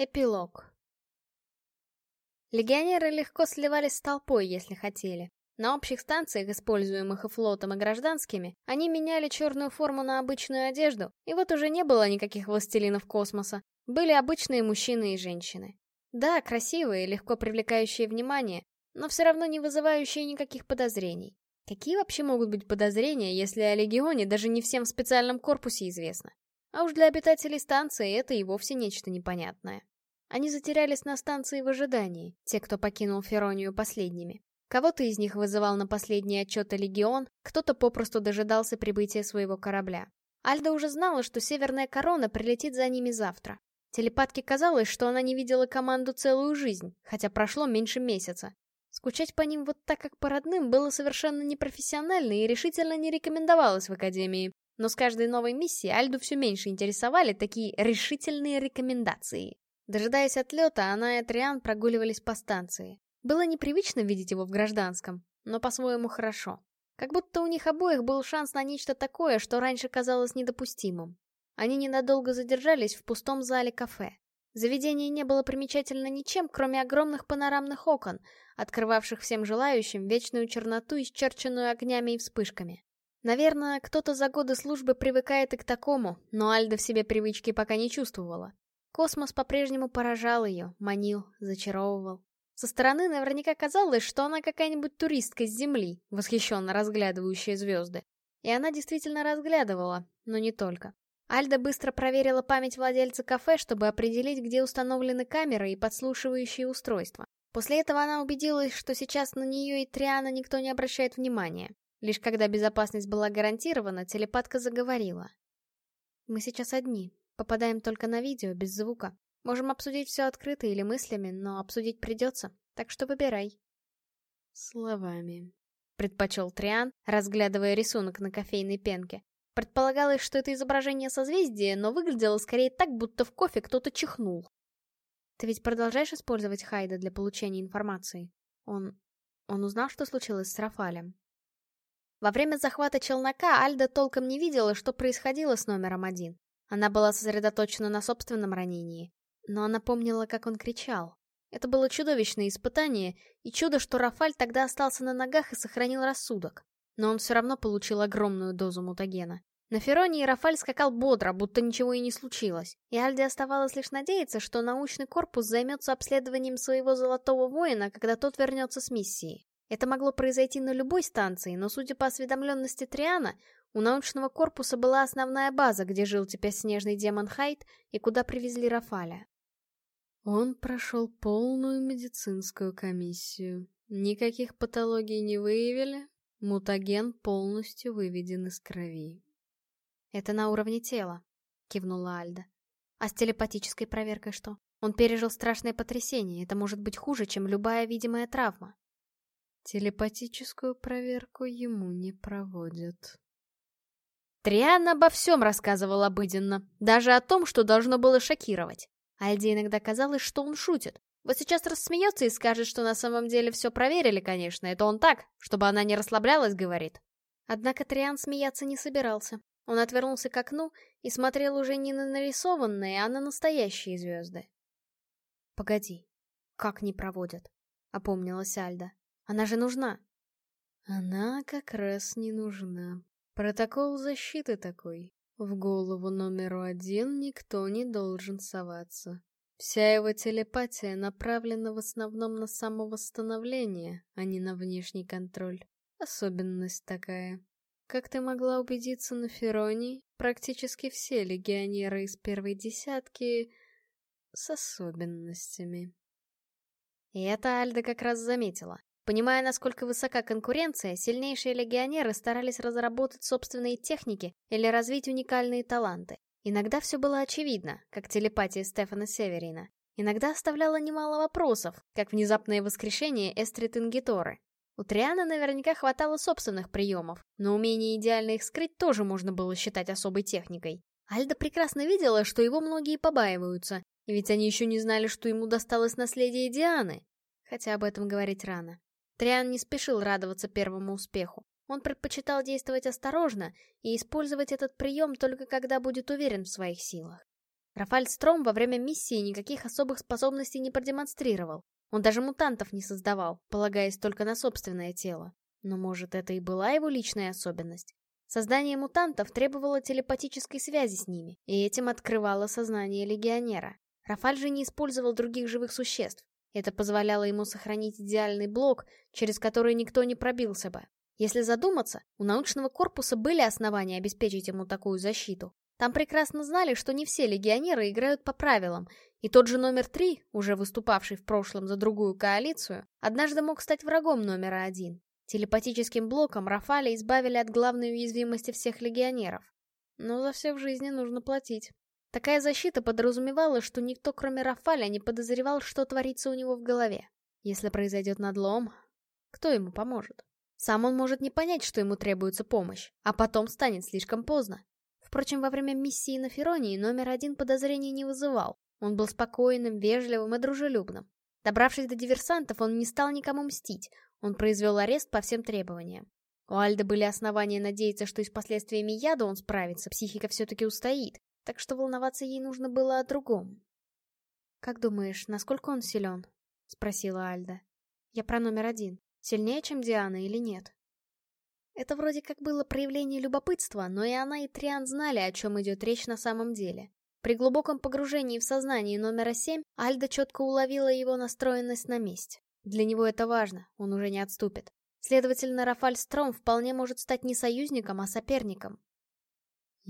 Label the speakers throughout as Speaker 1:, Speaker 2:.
Speaker 1: Эпилог. Легионеры легко сливались с толпой, если хотели. На общих станциях, используемых и флотом, и гражданскими, они меняли черную форму на обычную одежду, и вот уже не было никаких властелинов космоса. Были обычные мужчины и женщины. Да, красивые, легко привлекающие внимание, но все равно не вызывающие никаких подозрений. Какие вообще могут быть подозрения, если о Легионе даже не всем в специальном корпусе известно? А уж для обитателей станции это и вовсе нечто непонятное. Они затерялись на станции в ожидании, те, кто покинул Феронию последними. Кого-то из них вызывал на последние отчеты Легион, кто-то попросту дожидался прибытия своего корабля. Альда уже знала, что Северная Корона прилетит за ними завтра. Телепатке казалось, что она не видела команду целую жизнь, хотя прошло меньше месяца. Скучать по ним вот так, как по родным, было совершенно непрофессионально и решительно не рекомендовалось в Академии. Но с каждой новой миссией Альду все меньше интересовали такие решительные рекомендации. Дожидаясь отлета, она и Триан прогуливались по станции. Было непривычно видеть его в гражданском, но по-своему хорошо. Как будто у них обоих был шанс на нечто такое, что раньше казалось недопустимым. Они ненадолго задержались в пустом зале кафе. Заведение не было примечательно ничем, кроме огромных панорамных окон, открывавших всем желающим вечную черноту, исчерченную огнями и вспышками. Наверное, кто-то за годы службы привыкает и к такому, но Альда в себе привычки пока не чувствовала. Космос по-прежнему поражал ее, манил, зачаровывал. Со стороны наверняка казалось, что она какая-нибудь туристка с Земли, восхищенно разглядывающая звезды. И она действительно разглядывала, но не только. Альда быстро проверила память владельца кафе, чтобы определить, где установлены камеры и подслушивающие устройства. После этого она убедилась, что сейчас на нее и Триана никто не обращает внимания. Лишь когда безопасность была гарантирована, телепатка заговорила. «Мы сейчас одни. Попадаем только на видео, без звука. Можем обсудить все открыто или мыслями, но обсудить придется, так что выбирай».
Speaker 2: «Словами», —
Speaker 1: предпочел Триан, разглядывая рисунок на кофейной пенке. Предполагалось, что это изображение созвездия, но выглядело скорее так, будто в кофе кто-то чихнул. «Ты ведь продолжаешь использовать Хайда для получения информации? Он... он узнал, что случилось с Рафалем?» Во время захвата челнока Альда толком не видела, что происходило с номером один. Она была сосредоточена на собственном ранении. Но она помнила, как он кричал. Это было чудовищное испытание, и чудо, что Рафаль тогда остался на ногах и сохранил рассудок. Но он все равно получил огромную дозу мутагена. На Феронии Рафаль скакал бодро, будто ничего и не случилось. И Альде оставалось лишь надеяться, что научный корпус займется обследованием своего золотого воина, когда тот вернется с миссии. Это могло произойти на любой станции, но судя по осведомленности Триана, у научного корпуса была основная база, где жил теперь снежный демон Хайт и куда привезли Рафаля.
Speaker 2: Он прошел полную медицинскую комиссию. Никаких патологий не выявили, мутаген полностью выведен из крови.
Speaker 1: «Это на уровне тела», — кивнула Альда. «А с телепатической проверкой что? Он пережил страшное потрясение, это может быть хуже, чем любая видимая травма».
Speaker 2: Телепатическую проверку ему не проводят.
Speaker 1: Триан обо всем рассказывал обыденно, даже о том, что должно было шокировать. Альде иногда казалось, что он шутит. Вот сейчас рассмеется и скажет, что на самом деле все проверили, конечно, это он так, чтобы она не расслаблялась, говорит. Однако Триан смеяться не собирался. Он отвернулся к окну и смотрел уже не на нарисованные, а на настоящие звезды. «Погоди, как не проводят?» — опомнилась Альда. Она же нужна.
Speaker 2: Она как раз не нужна. Протокол защиты такой. В голову номеру один никто не должен соваться. Вся его телепатия направлена в основном на самовосстановление, а не на внешний контроль. Особенность такая. Как ты могла убедиться на Феронии, практически все легионеры из первой десятки с особенностями.
Speaker 1: И это Альда как раз заметила. Понимая, насколько высока конкуренция, сильнейшие легионеры старались разработать собственные техники или развить уникальные таланты. Иногда все было очевидно, как телепатия Стефана Северина. Иногда оставляло немало вопросов, как внезапное воскрешение Эстрид Ингиторы. У Триана наверняка хватало собственных приемов, но умение идеально их скрыть тоже можно было считать особой техникой. Альда прекрасно видела, что его многие побаиваются, ведь они еще не знали, что ему досталось наследие Дианы. Хотя об этом говорить рано. Триан не спешил радоваться первому успеху. Он предпочитал действовать осторожно и использовать этот прием только когда будет уверен в своих силах. Рафаль Стром во время миссии никаких особых способностей не продемонстрировал. Он даже мутантов не создавал, полагаясь только на собственное тело. Но может это и была его личная особенность? Создание мутантов требовало телепатической связи с ними, и этим открывало сознание легионера. Рафаль же не использовал других живых существ. Это позволяло ему сохранить идеальный блок, через который никто не пробился бы. Если задуматься, у научного корпуса были основания обеспечить ему такую защиту. Там прекрасно знали, что не все легионеры играют по правилам, и тот же номер три, уже выступавший в прошлом за другую коалицию, однажды мог стать врагом номера один. Телепатическим блоком Рафаля избавили от главной уязвимости всех легионеров. Но за все в жизни нужно платить. Такая защита подразумевала, что никто, кроме Рафаля, не подозревал, что творится у него в голове. Если произойдет надлом, кто ему поможет? Сам он может не понять, что ему требуется помощь, а потом станет слишком поздно. Впрочем, во время миссии на Феронии номер один подозрений не вызывал. Он был спокойным, вежливым и дружелюбным. Добравшись до диверсантов, он не стал никому мстить, он произвел арест по всем требованиям. У Альды были основания надеяться, что и с последствиями яда он справится, психика все-таки устоит, так что волноваться ей нужно было о другом. «Как думаешь, насколько он силен?» — спросила Альда. «Я про номер один. Сильнее, чем Диана или нет?» Это вроде как было проявление любопытства, но и она, и Триан знали, о чем идет речь на самом деле. При глубоком погружении в сознание номера семь Альда четко уловила его настроенность на месте. Для него это важно, он уже не отступит. Следовательно, Рафаль Стром вполне может стать не союзником, а соперником.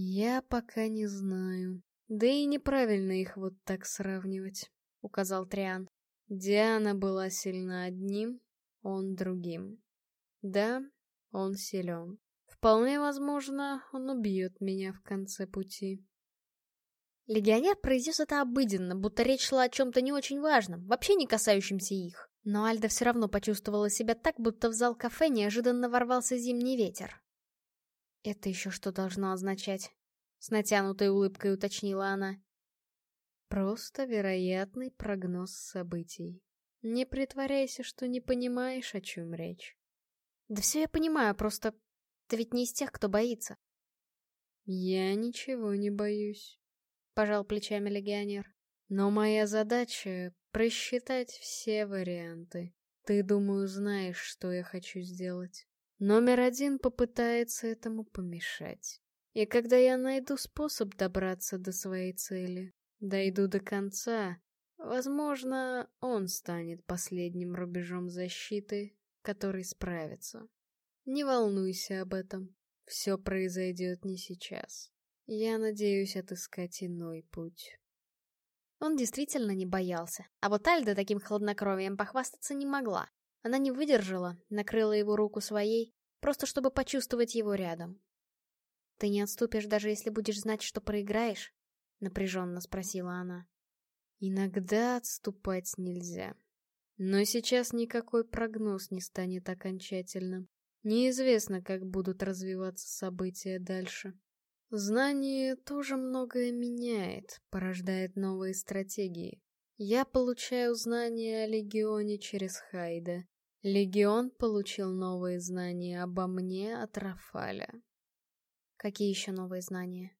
Speaker 2: «Я пока не знаю. Да и неправильно их вот так сравнивать», — указал Триан. Диана была сильна одним, он другим. Да, он силен. Вполне возможно, он убьет меня в конце пути.
Speaker 1: Легионер произнес это обыденно, будто речь шла о чем-то не очень важном, вообще не касающемся их. Но Альда все равно почувствовала себя так, будто в зал кафе неожиданно ворвался зимний ветер. «Это еще что должно означать?» — с натянутой улыбкой уточнила она.
Speaker 2: «Просто вероятный прогноз событий. Не притворяйся, что не понимаешь, о чем речь».
Speaker 1: «Да все я понимаю, просто ты ведь не из тех, кто боится».
Speaker 2: «Я ничего не боюсь», — пожал плечами легионер. «Но моя задача Просчитать все варианты. Ты, думаю, знаешь, что я хочу сделать. Номер один попытается этому помешать. И когда я найду способ добраться до своей цели, дойду до конца, возможно, он станет последним рубежом защиты, который справится. Не волнуйся об этом. Все произойдет не сейчас. Я надеюсь отыскать иной путь.
Speaker 1: Он действительно не боялся, а вот Альда таким хладнокровием похвастаться не могла. Она не выдержала, накрыла его руку своей, просто чтобы почувствовать его рядом. «Ты не отступишь, даже если будешь знать, что проиграешь?» — напряженно спросила она.
Speaker 2: «Иногда отступать нельзя. Но сейчас никакой прогноз не станет окончательным. Неизвестно, как будут развиваться события дальше. Знание тоже многое меняет, порождает новые стратегии. Я получаю знания о Легионе через Хайда. Легион получил новые знания обо мне от Рафаля.
Speaker 1: Какие еще новые знания?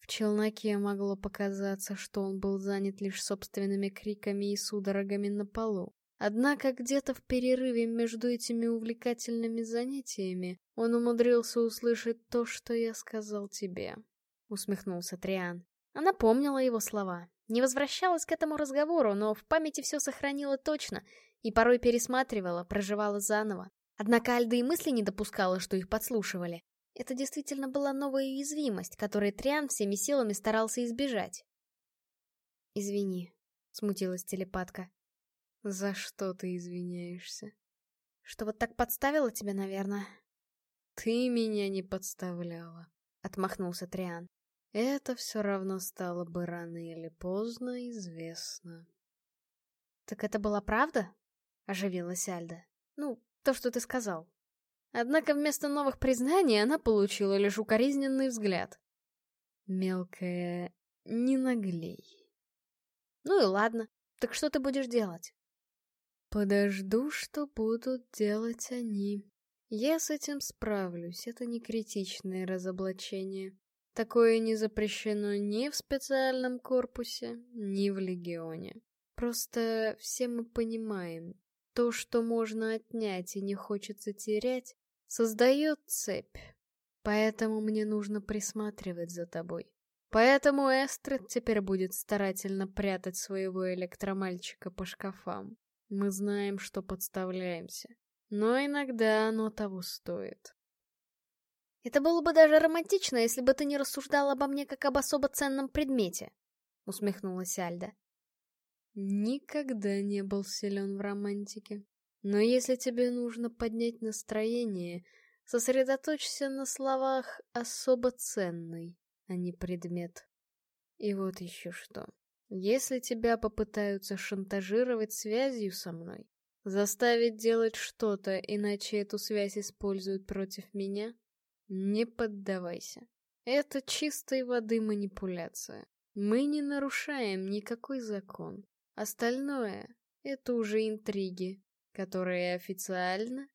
Speaker 2: В челноке могло показаться, что он был занят лишь собственными криками и судорогами на полу. Однако где-то в перерыве между этими увлекательными занятиями он умудрился услышать то, что я сказал тебе. Усмехнулся Триан.
Speaker 1: Она помнила его слова. Не возвращалась к этому разговору, но в памяти все сохранила точно и порой пересматривала, проживала заново. Однако Альда и мысли не допускала, что их подслушивали. Это действительно была новая уязвимость, которой Триан всеми силами старался избежать. «Извини», — смутилась телепатка.
Speaker 2: «За что ты извиняешься?»
Speaker 1: «Что вот так подставила тебя, наверное?»
Speaker 2: «Ты меня не подставляла», — отмахнулся Триан. «Это все равно стало бы рано или поздно известно».
Speaker 1: «Так это была правда?» — оживилась Альда. «Ну, то, что ты сказал».
Speaker 2: Однако вместо новых признаний она получила лишь укоризненный взгляд. «Мелкая, не наглей».
Speaker 1: «Ну и ладно. Так что ты будешь делать?»
Speaker 2: Подожду, что будут делать они. Я с этим справлюсь, это не критичное разоблачение. Такое не запрещено ни в специальном корпусе, ни в легионе. Просто все мы понимаем, то, что можно отнять и не хочется терять, создает цепь. Поэтому мне нужно присматривать за тобой. Поэтому Эстрид теперь будет старательно прятать своего электромальчика по шкафам. Мы знаем, что подставляемся. Но иногда оно того стоит.
Speaker 1: Это было бы даже романтично, если бы ты не рассуждал обо мне как об особо ценном предмете, усмехнулась Альда.
Speaker 2: Никогда не был силен в романтике. Но если тебе нужно поднять настроение, сосредоточься на словах «особо ценный», а не предмет. И вот еще что. Если тебя попытаются шантажировать связью со мной, заставить делать что-то, иначе эту связь используют против меня, не поддавайся. Это чистой воды манипуляция. Мы не нарушаем никакой закон. Остальное — это уже интриги, которые официально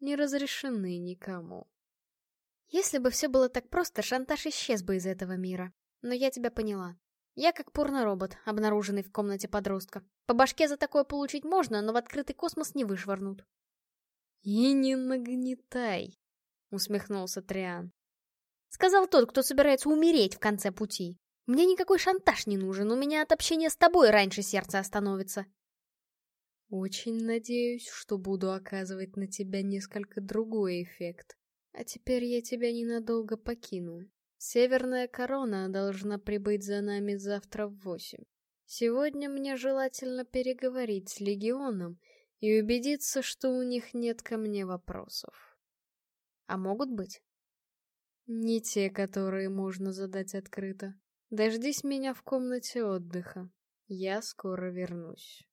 Speaker 2: не разрешены никому.
Speaker 1: Если бы все было так просто, шантаж исчез бы из этого мира. Но я тебя поняла. Я как порно-робот, обнаруженный в комнате подростка. По башке за такое получить можно, но в открытый космос не вышвырнут.
Speaker 2: «И не нагнетай», — усмехнулся Триан.
Speaker 1: Сказал тот, кто собирается умереть в конце пути. Мне никакой шантаж не нужен, у меня от общения с тобой раньше сердце остановится.
Speaker 2: Очень надеюсь, что буду оказывать на тебя несколько другой эффект. А теперь я тебя ненадолго покину. Северная корона должна прибыть за нами завтра в восемь. Сегодня мне желательно переговорить с легионом и убедиться, что у них нет ко мне вопросов.
Speaker 1: А могут быть?
Speaker 2: Не те, которые можно задать открыто. Дождись меня в комнате отдыха. Я скоро вернусь.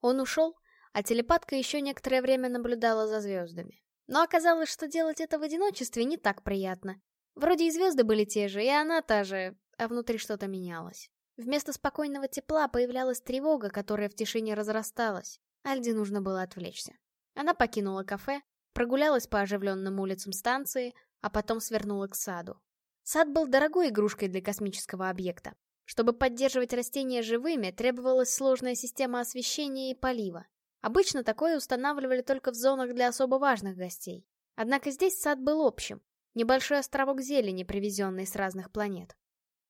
Speaker 1: Он ушел, а телепатка еще некоторое время наблюдала за звездами. Но оказалось, что делать это в одиночестве не так приятно. Вроде и звезды были те же, и она та же, а внутри что-то менялось. Вместо спокойного тепла появлялась тревога, которая в тишине разрасталась. Альде нужно было отвлечься. Она покинула кафе, прогулялась по оживленным улицам станции, а потом свернула к саду. Сад был дорогой игрушкой для космического объекта. Чтобы поддерживать растения живыми, требовалась сложная система освещения и полива. Обычно такое устанавливали только в зонах для особо важных гостей. Однако здесь сад был общим. Небольшой островок зелени, привезенный с разных планет.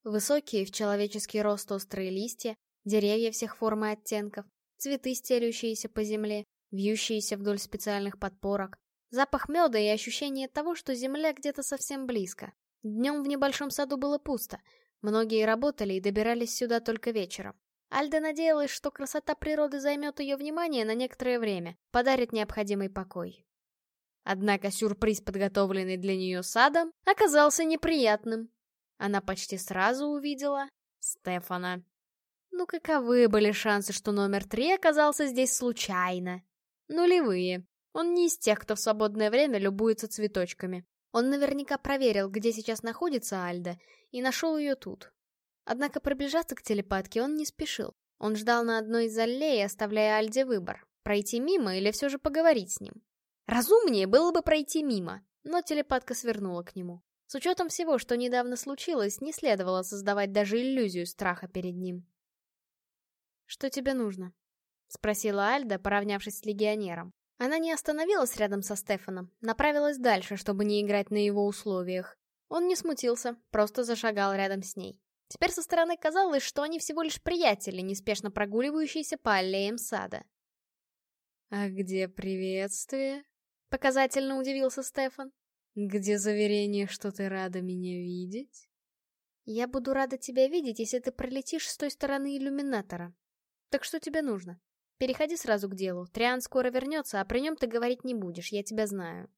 Speaker 1: Высокие в человеческий рост острые листья, деревья всех форм и оттенков, цветы, стелющиеся по земле, вьющиеся вдоль специальных подпорок, запах меда и ощущение того, что земля где-то совсем близко. Днем в небольшом саду было пусто, многие работали и добирались сюда только вечером. Альда надеялась, что красота природы займет ее внимание на некоторое время, подарит необходимый покой. Однако сюрприз, подготовленный для нее садом, оказался неприятным. Она почти сразу увидела Стефана. Ну каковы были шансы, что номер три оказался здесь случайно? Нулевые. Он не из тех, кто в свободное время любуется цветочками. Он наверняка проверил, где сейчас находится Альда, и нашел ее тут. Однако приближаться к телепатке он не спешил. Он ждал на одной из аллей, оставляя Альде выбор — пройти мимо или все же поговорить с ним. Разумнее было бы пройти мимо, но телепатка свернула к нему. С учетом всего, что недавно случилось, не следовало создавать даже иллюзию страха перед ним. «Что тебе нужно?» — спросила Альда, поравнявшись с легионером. Она не остановилась рядом со Стефаном, направилась дальше, чтобы не играть на его условиях. Он не смутился, просто зашагал рядом с ней. Теперь со стороны казалось, что они всего лишь приятели, неспешно прогуливающиеся по аллеям сада.
Speaker 2: «А где приветствие?»
Speaker 1: — показательно удивился Стефан.
Speaker 2: «Где заверение, что ты рада меня видеть?»
Speaker 1: «Я буду рада тебя видеть, если ты пролетишь с той стороны иллюминатора. Так что тебе нужно? Переходи сразу к делу. Триан скоро вернется, а при нем ты говорить не будешь, я тебя знаю».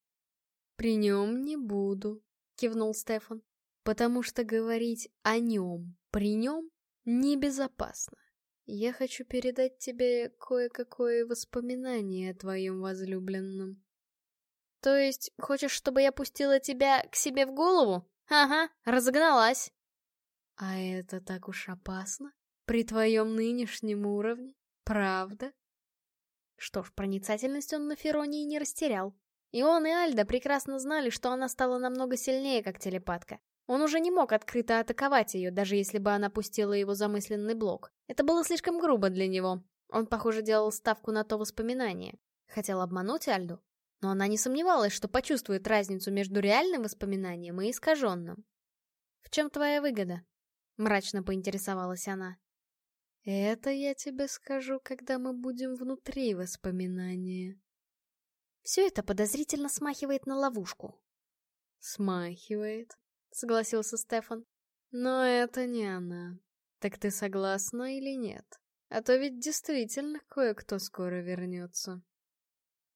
Speaker 2: «При нем не буду», — кивнул Стефан потому что говорить о нем при нем небезопасно. Я хочу передать тебе кое-какое воспоминание о твоем возлюбленном.
Speaker 1: То есть, хочешь, чтобы я пустила тебя к себе в голову? Ага, разогналась.
Speaker 2: А это так уж опасно? При твоем нынешнем уровне? Правда?
Speaker 1: Что ж, проницательность он на Феронии не растерял. И он, и Альда прекрасно знали, что она стала намного сильнее как телепатка. Он уже не мог открыто атаковать ее, даже если бы она пустила его замысленный блок. Это было слишком грубо для него. Он, похоже, делал ставку на то воспоминание. Хотел обмануть Альду, но она не сомневалась, что почувствует разницу между реальным воспоминанием и искаженным. «В чем твоя выгода?» — мрачно поинтересовалась она.
Speaker 2: «Это я тебе скажу, когда мы будем внутри воспоминания».
Speaker 1: Все это подозрительно смахивает на ловушку.
Speaker 2: «Смахивает», — согласился Стефан. «Но это не она. Так ты согласна или нет? А то ведь действительно кое-кто скоро вернется».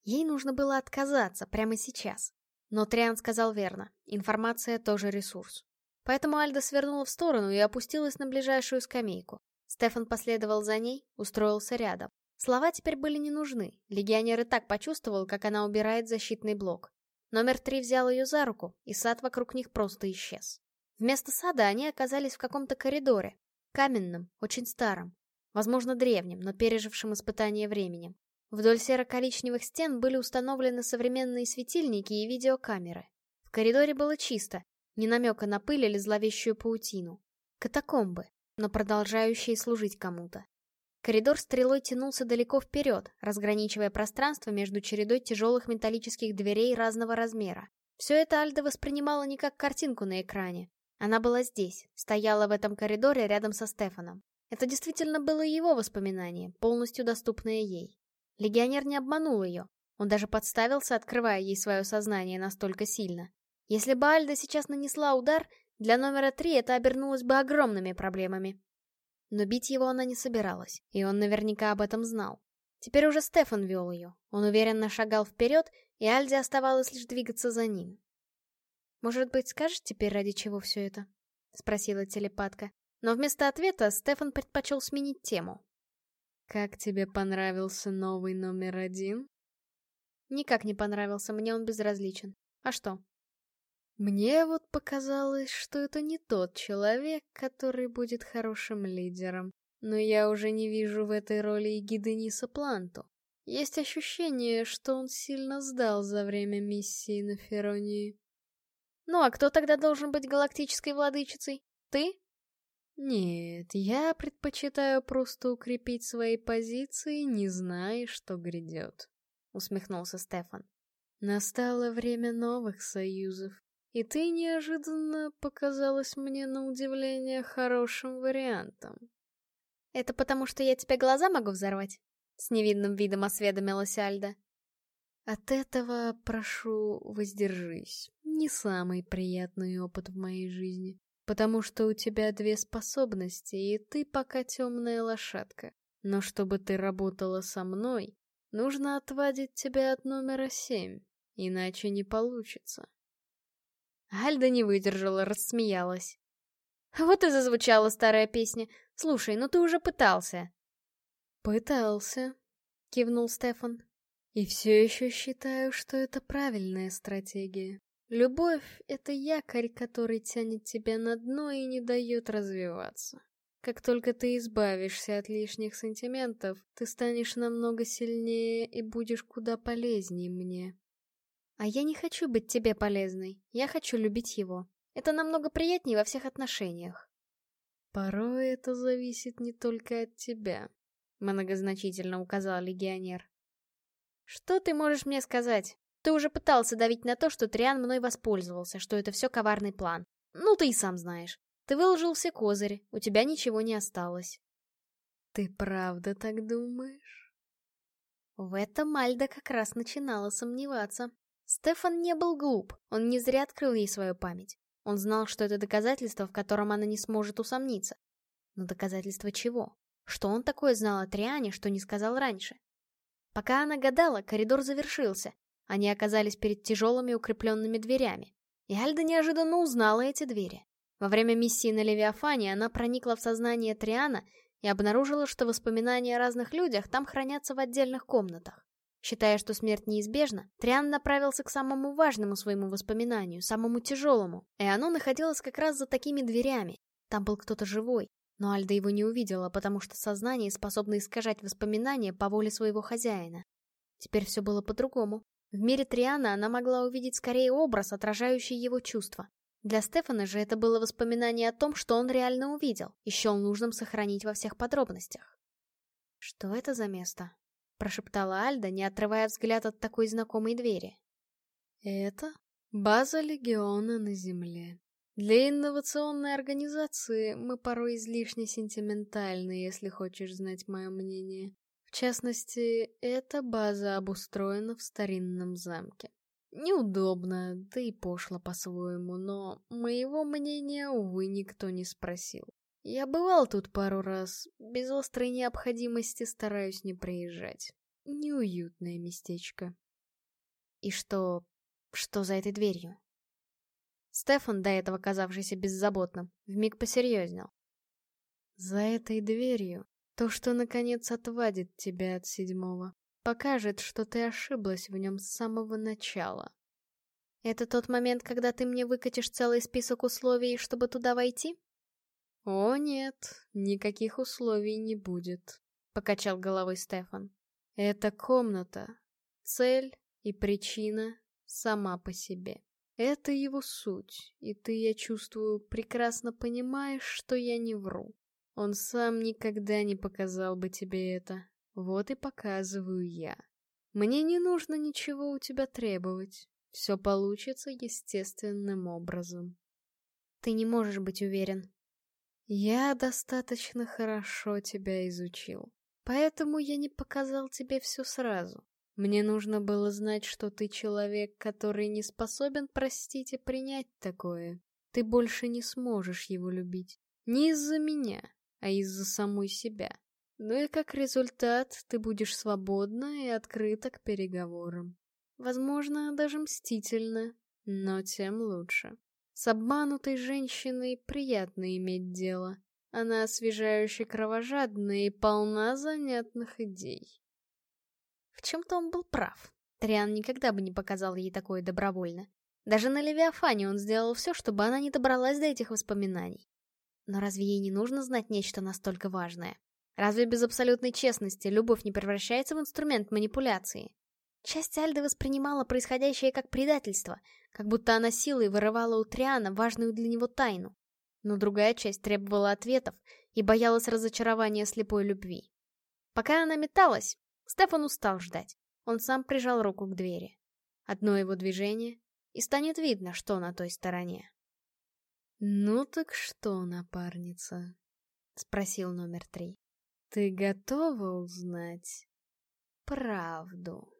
Speaker 1: Ей нужно было отказаться прямо сейчас. Но Триан сказал верно, информация тоже ресурс. Поэтому Альда свернула в сторону и опустилась на ближайшую скамейку. Стефан последовал за ней, устроился рядом. Слова теперь были не нужны, легионер и так почувствовал, как она убирает защитный блок. Номер три взял ее за руку, и сад вокруг них просто исчез. Вместо сада они оказались в каком-то коридоре, каменном, очень старом, возможно, древнем, но пережившем испытание временем. Вдоль серо-коричневых стен были установлены современные светильники и видеокамеры. В коридоре было чисто, ни намека на пыль или зловещую паутину. Катакомбы, но продолжающие служить кому-то. Коридор стрелой тянулся далеко вперед, разграничивая пространство между чередой тяжелых металлических дверей разного размера. Все это Альда воспринимала не как картинку на экране. Она была здесь, стояла в этом коридоре рядом со Стефаном. Это действительно было его воспоминание, полностью доступное ей. Легионер не обманул ее. Он даже подставился, открывая ей свое сознание настолько сильно. Если бы Альда сейчас нанесла удар, для номера три это обернулось бы огромными проблемами. Но бить его она не собиралась, и он наверняка об этом знал. Теперь уже Стефан вел ее. Он уверенно шагал вперед, и Альде оставалось лишь двигаться за ним. «Может быть, скажешь теперь, ради чего все это?» — спросила телепатка. Но вместо ответа Стефан предпочел сменить тему.
Speaker 2: «Как тебе понравился новый номер один?»
Speaker 1: «Никак не понравился, мне он безразличен. А что?»
Speaker 2: Мне вот показалось, что это не тот человек, который будет хорошим лидером. Но я уже не вижу в этой роли и Гидениса Планту. Есть ощущение, что он сильно сдал за время миссии на Феронии.
Speaker 1: Ну а кто тогда должен быть галактической владычицей? Ты?
Speaker 2: Нет, я предпочитаю просто укрепить свои позиции, не зная, что грядет. Усмехнулся Стефан. Настало время новых союзов. И ты неожиданно показалась мне на удивление хорошим вариантом.
Speaker 1: Это потому, что я тебе глаза могу взорвать? С невидным видом осведомилась Альда.
Speaker 2: От этого, прошу, воздержись. Не самый приятный опыт в моей жизни. Потому что у тебя две способности, и ты пока темная лошадка. Но чтобы ты работала со мной, нужно отвадить тебя от номера семь, иначе не получится.
Speaker 1: Альда не выдержала, рассмеялась. Вот и зазвучала старая песня. Слушай, ну ты уже пытался.
Speaker 2: Пытался, кивнул Стефан. И все еще считаю, что это правильная стратегия. Любовь — это якорь, который тянет тебя на дно и не дает развиваться. Как только ты избавишься от лишних сантиментов, ты станешь намного сильнее и будешь куда полезнее мне.
Speaker 1: А я не хочу быть тебе полезной, я хочу любить его. Это намного приятнее во всех отношениях.
Speaker 2: Порой это зависит не только от тебя, многозначительно указал легионер.
Speaker 1: Что ты можешь мне сказать? Ты уже пытался давить на то, что Триан мной воспользовался, что это все коварный план. Ну, ты и сам знаешь. Ты выложил все козыри, у тебя ничего не осталось.
Speaker 2: Ты правда так думаешь?
Speaker 1: В этом Мальда как раз начинала сомневаться. Стефан не был глуп, он не зря открыл ей свою память. Он знал, что это доказательство, в котором она не сможет усомниться. Но доказательство чего? Что он такое знал о Триане, что не сказал раньше? Пока она гадала, коридор завершился. Они оказались перед тяжелыми укрепленными дверями. И Альда неожиданно узнала эти двери. Во время миссии на Левиафане она проникла в сознание Триана и обнаружила, что воспоминания о разных людях там хранятся в отдельных комнатах. Считая, что смерть неизбежна, Триан направился к самому важному своему воспоминанию, самому тяжелому, и оно находилось как раз за такими дверями. Там был кто-то живой, но Альда его не увидела, потому что сознание способно искажать воспоминания по воле своего хозяина. Теперь все было по-другому. В мире Триана она могла увидеть скорее образ, отражающий его чувства. Для Стефана же это было воспоминание о том, что он реально увидел, и счел нужным сохранить во всех подробностях. «Что это за место?» — прошептала Альда, не отрывая взгляд от такой знакомой двери.
Speaker 2: «Это база Легиона на Земле. Для инновационной организации мы порой излишне сентиментальны, если хочешь знать мое мнение. В частности, эта база обустроена в старинном замке. Неудобно, да и пошло по-своему, но моего мнения, увы, никто не спросил. Я бывал тут пару раз, без острой необходимости стараюсь не проезжать. Неуютное местечко.
Speaker 1: И что... что за этой дверью? Стефан, до этого казавшийся беззаботным, вмиг посерьезнел.
Speaker 2: За этой дверью то, что наконец отвадит тебя от седьмого, покажет, что ты ошиблась в нем с самого начала.
Speaker 1: Это тот момент, когда ты мне выкатишь целый список условий, чтобы туда войти?
Speaker 2: О нет, никаких условий не будет, покачал головой Стефан. Это комната, цель и причина сама по себе. Это его суть, и ты, я чувствую, прекрасно понимаешь, что я не вру. Он сам никогда не показал бы тебе это. Вот и показываю я. Мне не нужно ничего у тебя требовать. Все получится естественным образом.
Speaker 1: Ты не можешь быть уверен.
Speaker 2: Я достаточно хорошо тебя изучил. Поэтому я не показал тебе все сразу. Мне нужно было знать, что ты человек, который не способен простить и принять такое. Ты больше не сможешь его любить. Не из-за меня, а из-за самой себя. Ну и как результат, ты будешь свободна и открыта к переговорам. Возможно, даже мстительно, но тем лучше. С обманутой женщиной приятно иметь дело. Она освежающе кровожадна и полна занятных идей.
Speaker 1: В чем-то он был прав. Триан никогда бы не показал ей такое добровольно. Даже на Левиафане он сделал все, чтобы она не добралась до этих воспоминаний. Но разве ей не нужно знать нечто настолько важное? Разве без абсолютной честности любовь не превращается в инструмент манипуляции? Часть Альды воспринимала происходящее как предательство, как будто она силой вырывала у Триана важную для него тайну. Но другая часть требовала ответов и боялась разочарования слепой любви. Пока она металась, Стефан устал ждать. Он сам прижал руку к двери. Одно его движение, и станет видно, что на той стороне.
Speaker 2: «Ну так что, напарница?» — спросил номер три. «Ты готова узнать правду?»